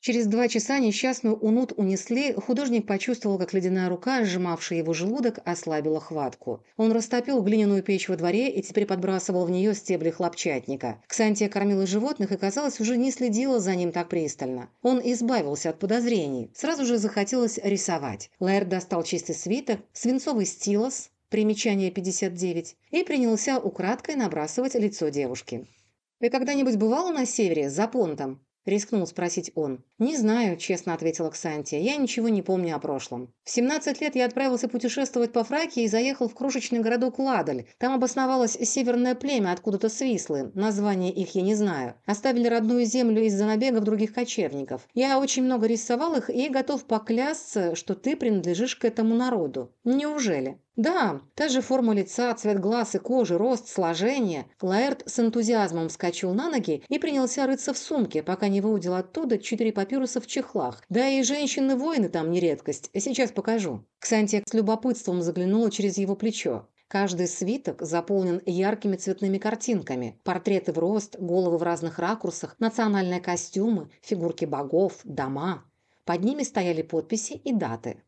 Через два часа несчастную Унут унесли, художник почувствовал, как ледяная рука, сжимавшая его желудок, ослабила хватку. Он растопил глиняную печь во дворе и теперь подбрасывал в нее стебли хлопчатника. Ксантия кормила животных и, казалось, уже не следила за ним так пристально. Он избавился от подозрений. Сразу же захотелось рисовать. Лаэр достал чистый свиток, свинцовый стилос, примечание 59, и принялся украдкой набрасывать лицо девушки. «Ты когда-нибудь бывала на севере, за понтом?» – рискнул спросить он. «Не знаю», – честно ответила Ксантия. «Я ничего не помню о прошлом. В 17 лет я отправился путешествовать по Фракии и заехал в крошечный городок Ладаль. Там обосновалось северное племя откуда-то свислы. Название их я не знаю. Оставили родную землю из-за набегов других кочевников. Я очень много рисовал их и готов поклясться, что ты принадлежишь к этому народу. Неужели?» «Да, та же форма лица, цвет глаз и кожи, рост, сложение». Лаэрт с энтузиазмом вскочил на ноги и принялся рыться в сумке, пока не выудил оттуда четыре папируса в чехлах. Да и женщины-воины там не редкость. Сейчас покажу. Ксантия с любопытством заглянула через его плечо. Каждый свиток заполнен яркими цветными картинками. Портреты в рост, головы в разных ракурсах, национальные костюмы, фигурки богов, дома. Под ними стояли подписи и даты.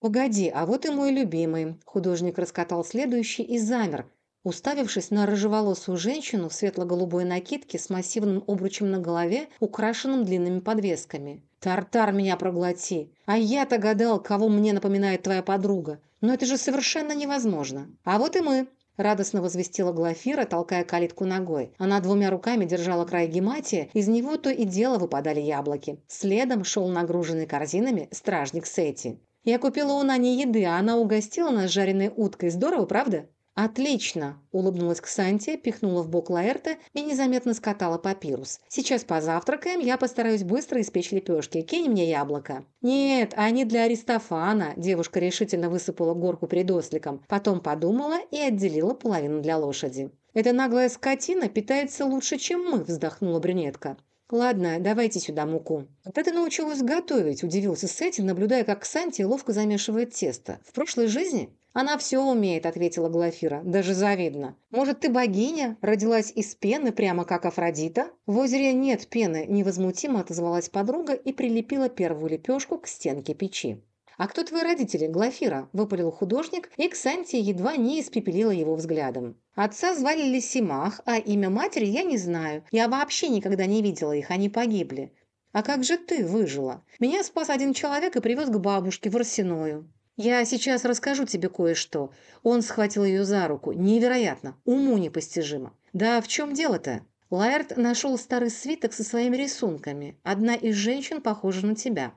«Погоди, а вот и мой любимый». Художник раскатал следующий и замер, уставившись на рыжеволосую женщину в светло-голубой накидке с массивным обручем на голове, украшенным длинными подвесками. «Тартар меня проглоти! А я-то гадал, кого мне напоминает твоя подруга. Но это же совершенно невозможно. А вот и мы!» Радостно возвестила Глафира, толкая калитку ногой. Она двумя руками держала край гематия, из него то и дело выпадали яблоки. Следом шел нагруженный корзинами стражник Сети. Я купила у Нани еды, а она угостила нас жареной уткой. Здорово, правда?» «Отлично!» – улыбнулась Ксантия, пихнула в бок Лаэрта и незаметно скатала папирус. «Сейчас позавтракаем, я постараюсь быстро испечь лепешки. Кинь мне яблоко». «Нет, они для Аристофана», – девушка решительно высыпала горку перед осликом. Потом подумала и отделила половину для лошади. «Эта наглая скотина питается лучше, чем мы», – вздохнула брюнетка. «Ладно, давайте сюда муку». «Когда ты научилась готовить?» – удивился Сетти, наблюдая, как Санти ловко замешивает тесто. «В прошлой жизни?» «Она все умеет», – ответила Глафира. «Даже завидно. Может, ты богиня? Родилась из пены, прямо как Афродита?» «В озере нет пены», – невозмутимо отозвалась подруга и прилепила первую лепешку к стенке печи. «А кто твои родители, Глафира?» – выпалил художник, и Ксантия едва не испепелила его взглядом. Отца звали Лисимах, а имя матери я не знаю. Я вообще никогда не видела их, они погибли. А как же ты выжила? Меня спас один человек и привез к бабушке в Арсеную. Я сейчас расскажу тебе кое-что. Он схватил ее за руку. Невероятно, уму непостижимо. Да в чем дело-то? Лайерт нашел старый свиток со своими рисунками. Одна из женщин похожа на тебя.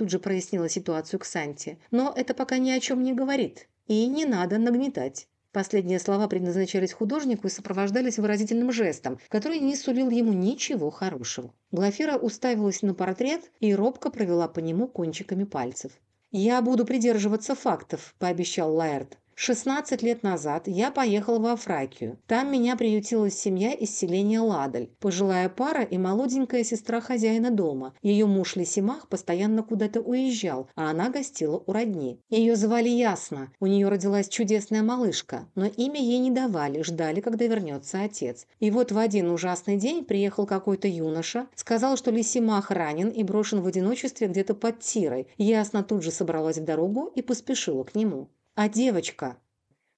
Тут же прояснила ситуацию Ксанти. Но это пока ни о чем не говорит. И не надо нагнетать. Последние слова предназначались художнику и сопровождались выразительным жестом, который не сулил ему ничего хорошего. Глафира уставилась на портрет и робко провела по нему кончиками пальцев. «Я буду придерживаться фактов», – пообещал Лаэрт. 16 лет назад я поехал во Фракию. Там меня приютила семья из селения Ладаль, пожилая пара и молоденькая сестра хозяина дома. Ее муж Лисимах постоянно куда-то уезжал, а она гостила у родни. Ее звали Ясно. У нее родилась чудесная малышка, но имя ей не давали, ждали, когда вернется отец. И вот в один ужасный день приехал какой-то юноша, сказал, что Лисимах ранен и брошен в одиночестве где-то под Тирой. Ясно тут же собралась в дорогу и поспешила к нему. А девочка?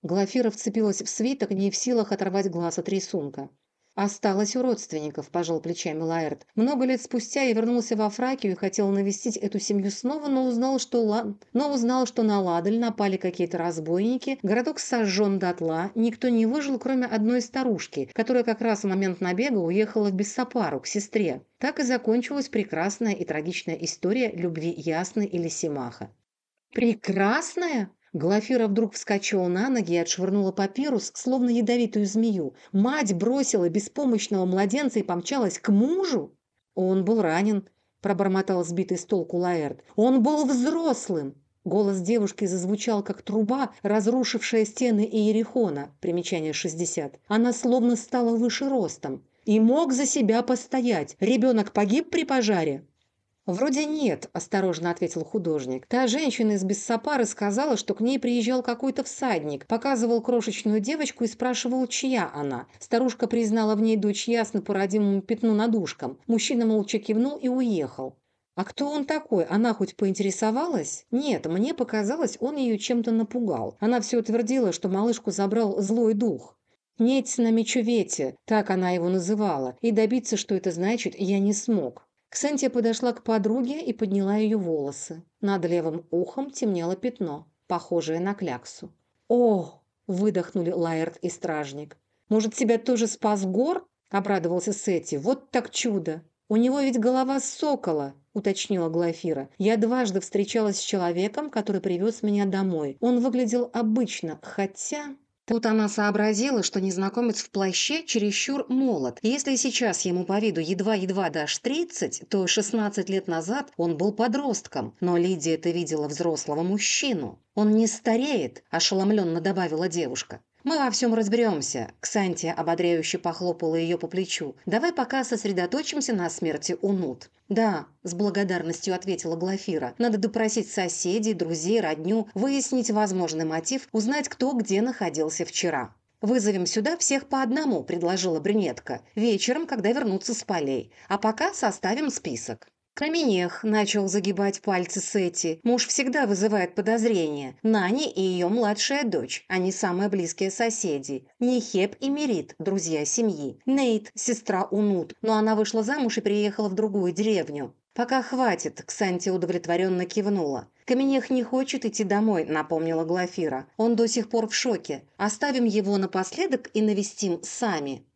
Глафира вцепилась в свиток, не в силах оторвать глаз от рисунка. «Осталось у родственников», – пожал плечами Лаэрт. «Много лет спустя я вернулся во Фракию и хотел навестить эту семью снова, но узнал, что, ла... но узнал, что на Ладаль напали какие-то разбойники, городок сожжен дотла, никто не выжил, кроме одной старушки, которая как раз в момент набега уехала в Бессапару к сестре. Так и закончилась прекрасная и трагичная история любви Ясны или Симаха». «Прекрасная?» Глафира вдруг вскочила на ноги и отшвырнула папирус, словно ядовитую змею. Мать бросила беспомощного младенца и помчалась к мужу. Он был ранен, пробормотал сбитый с толку Лаэрт. Он был взрослым. Голос девушки зазвучал, как труба, разрушившая стены Иерихона. Примечание 60. Она словно стала выше ростом. И мог за себя постоять. Ребенок погиб при пожаре? «Вроде нет», – осторожно ответил художник. «Та женщина из Бессапары сказала, что к ней приезжал какой-то всадник, показывал крошечную девочку и спрашивал, чья она. Старушка признала в ней дочь ясно по родимому пятну над ушком. Мужчина молча кивнул и уехал. «А кто он такой? Она хоть поинтересовалась?» «Нет, мне показалось, он ее чем-то напугал. Она все твердила, что малышку забрал злой дух. «Неть на мечувете», так она его называла, и добиться, что это значит, я не смог. Ксантия подошла к подруге и подняла ее волосы. Над левым ухом темнело пятно, похожее на кляксу. «О!» – выдохнули Лаэрт и стражник. «Может, тебя тоже спас гор?» – обрадовался Сетти. «Вот так чудо!» «У него ведь голова сокола», – уточнила Глафира. «Я дважды встречалась с человеком, который привез меня домой. Он выглядел обычно, хотя...» Тут она сообразила, что незнакомец в плаще чересчур молод. Если сейчас ему по виду едва-едва дашь 30, то 16 лет назад он был подростком. Но Лидия это видела взрослого мужчину. «Он не стареет», – ошеломленно добавила девушка. «Мы во всем разберемся», – Ксантия ободряюще похлопала ее по плечу. «Давай пока сосредоточимся на смерти Унут». «Да», – с благодарностью ответила Глафира. «Надо допросить соседей, друзей, родню, выяснить возможный мотив, узнать, кто где находился вчера». «Вызовем сюда всех по одному», – предложила брюнетка. «Вечером, когда вернутся с полей. А пока составим список». Каменех начал загибать пальцы Сети. Муж всегда вызывает подозрения. Нани и ее младшая дочь. Они самые близкие соседи. Нехеп и Мерит – друзья семьи. Нейт – сестра Унут, но она вышла замуж и приехала в другую деревню. «Пока хватит», – Ксанти удовлетворенно кивнула. «Каменех не хочет идти домой», – напомнила Глафира. «Он до сих пор в шоке. Оставим его напоследок и навестим сами».